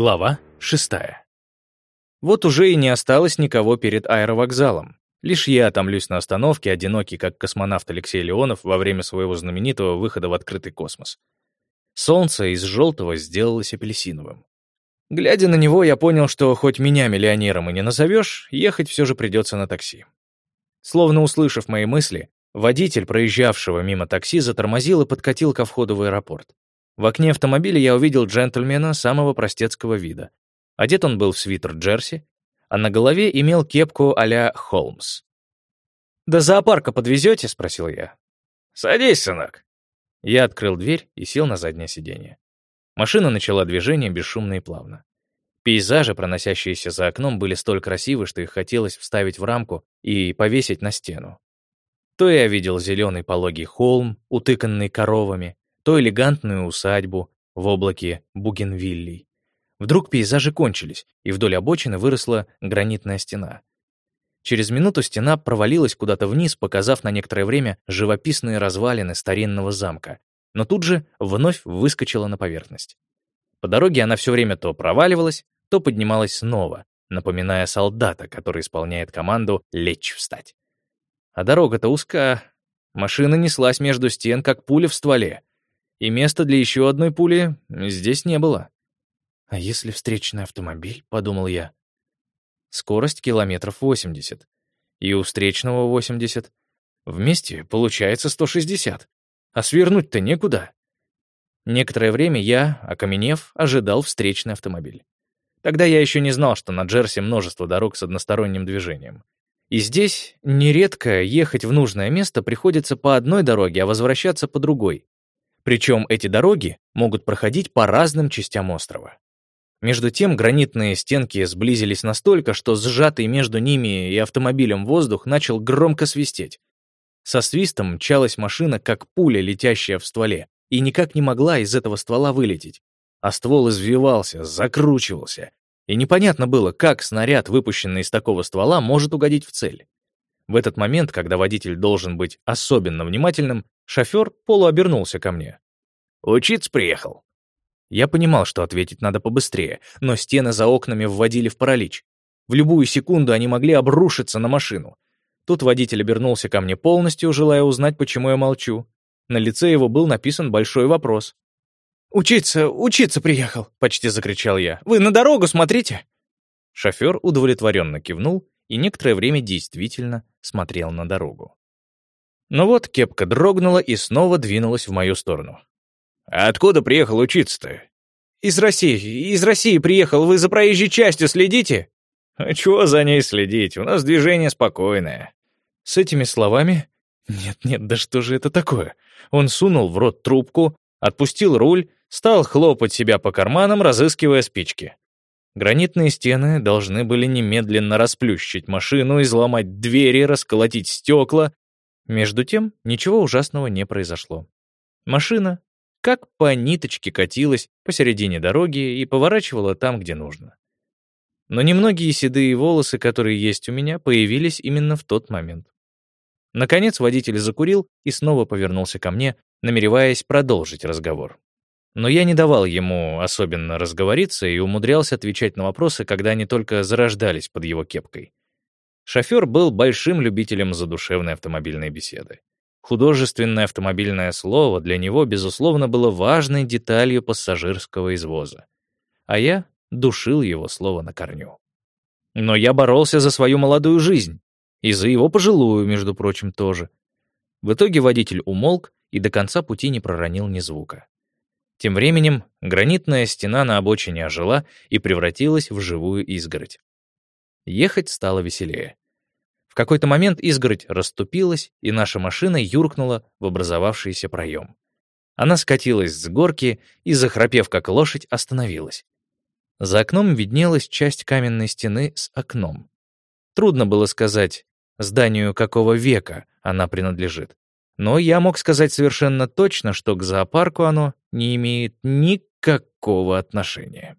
Глава шестая. Вот уже и не осталось никого перед аэровокзалом. Лишь я томлюсь на остановке, одинокий, как космонавт Алексей Леонов во время своего знаменитого выхода в открытый космос. Солнце из желтого сделалось апельсиновым. Глядя на него, я понял, что хоть меня миллионером и не назовешь, ехать все же придется на такси. Словно услышав мои мысли, водитель, проезжавшего мимо такси, затормозил и подкатил ко входу в аэропорт. В окне автомобиля я увидел джентльмена самого простецкого вида. Одет он был в свитер джерси, а на голове имел кепку а-ля Холмс. «До зоопарка подвезете?» — спросил я. «Садись, сынок». Я открыл дверь и сел на заднее сиденье. Машина начала движение бесшумно и плавно. Пейзажи, проносящиеся за окном, были столь красивы, что их хотелось вставить в рамку и повесить на стену. То я видел зеленый пологий холм, утыканный коровами, то элегантную усадьбу в облаке бугенвиллей. Вдруг пейзажи кончились, и вдоль обочины выросла гранитная стена. Через минуту стена провалилась куда-то вниз, показав на некоторое время живописные развалины старинного замка, но тут же вновь выскочила на поверхность. По дороге она все время то проваливалась, то поднималась снова, напоминая солдата, который исполняет команду «лечь встать». А дорога-то узка. Машина неслась между стен, как пуля в стволе и места для еще одной пули здесь не было. «А если встречный автомобиль?» — подумал я. Скорость километров 80. И у встречного 80. Вместе получается 160. А свернуть-то некуда. Некоторое время я, окаменев, ожидал встречный автомобиль. Тогда я еще не знал, что на Джерси множество дорог с односторонним движением. И здесь нередко ехать в нужное место приходится по одной дороге, а возвращаться по другой. Причем эти дороги могут проходить по разным частям острова. Между тем гранитные стенки сблизились настолько, что сжатый между ними и автомобилем воздух начал громко свистеть. Со свистом мчалась машина, как пуля, летящая в стволе, и никак не могла из этого ствола вылететь. А ствол извивался, закручивался, и непонятно было, как снаряд, выпущенный из такого ствола, может угодить в цель. В этот момент, когда водитель должен быть особенно внимательным, Шофер полуобернулся ко мне. «Учиться приехал». Я понимал, что ответить надо побыстрее, но стены за окнами вводили в паралич. В любую секунду они могли обрушиться на машину. Тут водитель обернулся ко мне полностью, желая узнать, почему я молчу. На лице его был написан большой вопрос. «Учиться, учиться приехал», — почти закричал я. «Вы на дорогу смотрите». Шофер удовлетворенно кивнул и некоторое время действительно смотрел на дорогу. Но вот кепка дрогнула и снова двинулась в мою сторону. «А откуда приехал учиться-то?» «Из России. Из России приехал. Вы за проезжей частью следите?» «А чего за ней следить? У нас движение спокойное». С этими словами... Нет-нет, да что же это такое? Он сунул в рот трубку, отпустил руль, стал хлопать себя по карманам, разыскивая спички. Гранитные стены должны были немедленно расплющить машину, изломать двери, расколотить стекла, между тем, ничего ужасного не произошло. Машина, как по ниточке, катилась посередине дороги и поворачивала там, где нужно. Но немногие седые волосы, которые есть у меня, появились именно в тот момент. Наконец водитель закурил и снова повернулся ко мне, намереваясь продолжить разговор. Но я не давал ему особенно разговориться и умудрялся отвечать на вопросы, когда они только зарождались под его кепкой. Шофер был большим любителем задушевной автомобильной беседы. Художественное автомобильное слово для него, безусловно, было важной деталью пассажирского извоза. А я душил его слово на корню. Но я боролся за свою молодую жизнь. И за его пожилую, между прочим, тоже. В итоге водитель умолк и до конца пути не проронил ни звука. Тем временем гранитная стена на обочине ожила и превратилась в живую изгородь. Ехать стало веселее. В какой-то момент изгородь расступилась, и наша машина юркнула в образовавшийся проем. Она скатилась с горки и, захрапев как лошадь, остановилась. За окном виднелась часть каменной стены с окном. Трудно было сказать, зданию какого века она принадлежит. Но я мог сказать совершенно точно, что к зоопарку оно не имеет никакого отношения.